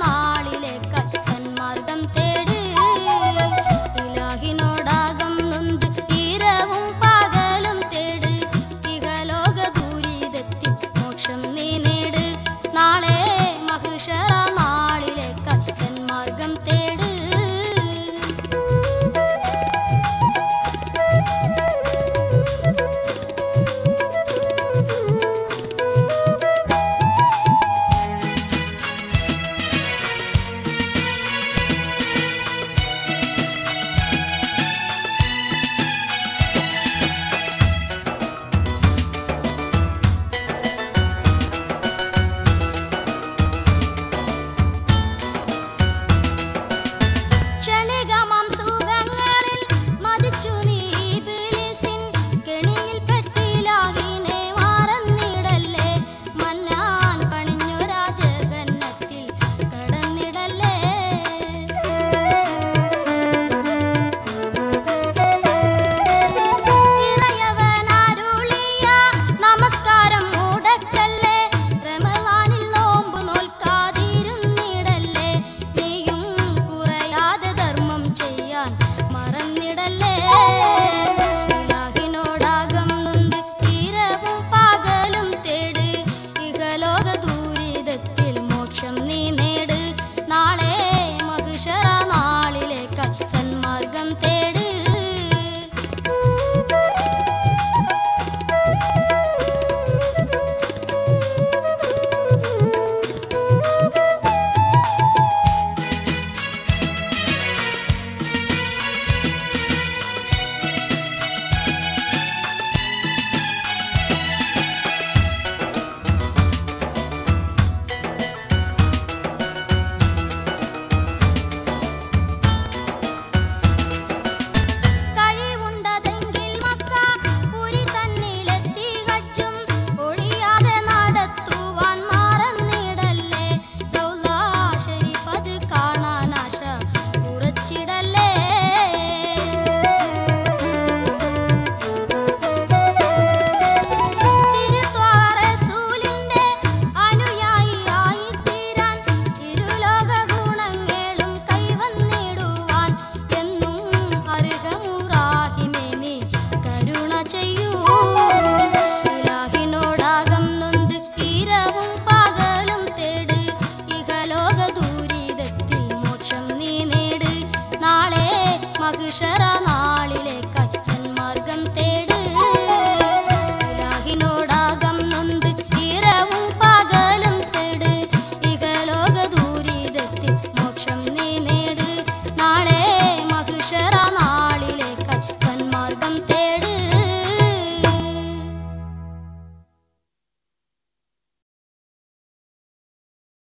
哪里？നേട്